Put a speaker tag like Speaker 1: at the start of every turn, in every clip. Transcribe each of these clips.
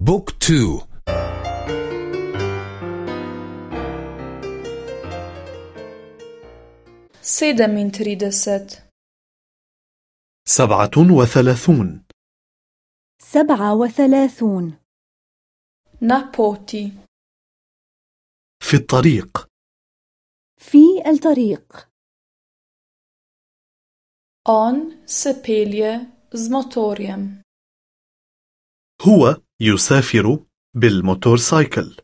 Speaker 1: book
Speaker 2: two. sedemintrideset
Speaker 3: سبعة وثلاثون.
Speaker 4: سبعة وثلاثون.
Speaker 2: na poti
Speaker 3: في الطريق.
Speaker 4: في الطريق.
Speaker 2: On se pelje z motorjem.
Speaker 3: هو يسافر بالموتورسايكل.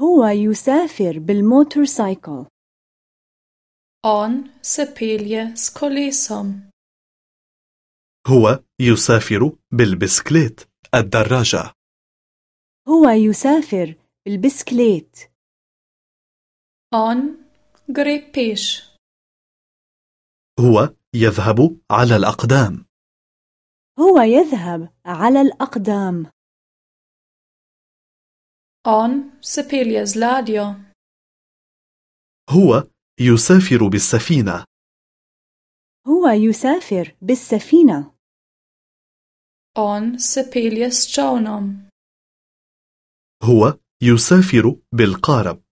Speaker 4: هو يسافر بالموتورسايكل.
Speaker 2: On se pelje s kolesom.
Speaker 3: هو يسافر بالبسكليت. الدراجة.
Speaker 4: هو يسافر بالبسكليت.
Speaker 2: On gre peš.
Speaker 3: هو يذهب على الأقدام.
Speaker 4: هو يذهب على الأقدام
Speaker 2: On se pelje z ladjo.
Speaker 3: هو يسافر بالسفينة
Speaker 4: هو يسافر بالسفينة
Speaker 2: On se pelje s čovnom.
Speaker 3: هو يسافر بالقارب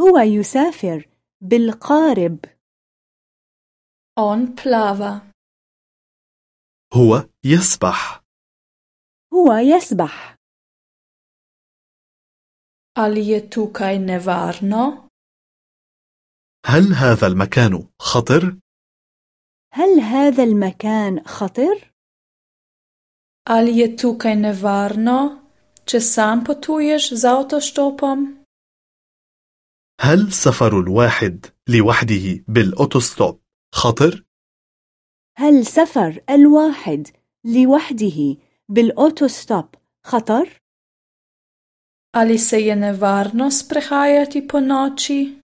Speaker 4: هو يسافر بالقارب
Speaker 2: On plava.
Speaker 3: هو يسبح
Speaker 4: هو يسبح
Speaker 2: Ali je tukaj nevarno?
Speaker 3: هل هذا المكان خطر؟
Speaker 4: هل هذا المكان خطر؟
Speaker 2: Ali je tukaj nevarno, če sam potuješ z avtoštopom?
Speaker 3: هل سفر الواحد لوحده بالأوتوستوب خطر؟
Speaker 4: هل سفر الواحد لوحده بالأوتوستوب خطر؟
Speaker 2: Ali se je nevarno sprehajati po noči?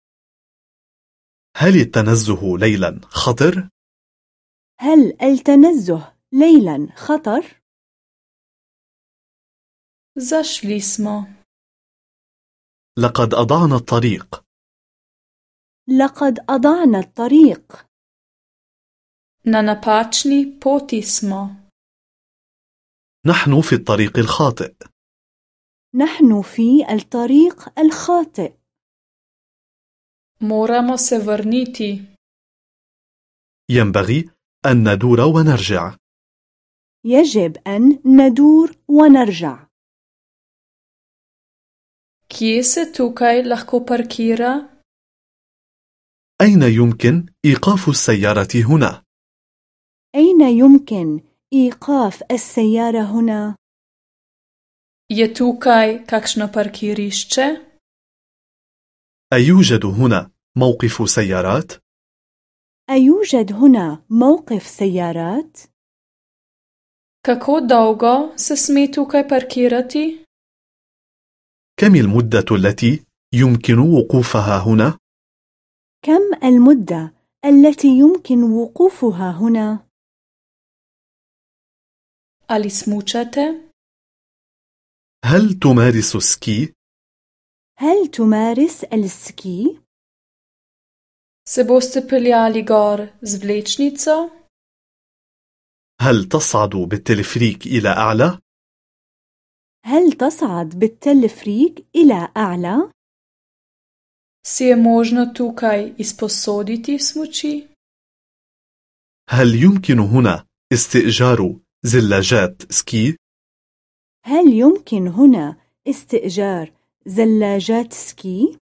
Speaker 3: هل التنزه ليلا خطر؟
Speaker 4: هل التنزه ليلا خطر؟
Speaker 2: Zašli smo.
Speaker 3: لقد أضعنا الطريق
Speaker 4: لقد أضعنا الطريق
Speaker 2: Na napačni poti smo.
Speaker 3: نحن في الطريق الخاطئ
Speaker 4: نحن في الطريق الخاطئ
Speaker 2: Moramo se vrniti.
Speaker 3: ينبغي أن ندور ونرجع
Speaker 4: يجب أن ندور ونرجع
Speaker 2: Kje se tukaj lahko parkira?
Speaker 3: أين يمكن إيقاف السيارة هنا؟
Speaker 4: أين يمكن إيقاف السيارة هنا؟
Speaker 2: Je tukaj kakšno parkirišče?
Speaker 3: أيوجد هنا موقف سيارات؟
Speaker 4: أيوجد هنا موقف سيارات؟
Speaker 2: Kako dolgo se sme tukaj parkirati?
Speaker 3: كم المدة التي يمكن وقوفها هنا؟
Speaker 4: كم المدة التي يمكن وقوفها هنا؟
Speaker 2: Ali smučate?
Speaker 3: هل تمارس سكي؟
Speaker 4: هل تمارس السكي؟
Speaker 2: Se boste peljali gor z vlečnico?
Speaker 3: هل تصعد بالتلفريك إلى أعلى؟
Speaker 4: هل تصعد بالتلفريك إلى أعلى؟
Speaker 2: Si je možno tukaj izposoditi smuči?
Speaker 3: هل يمكن هنا استئجار زلاجات سكي؟
Speaker 4: هل يمكن هنا استئجار زلاجات سكي؟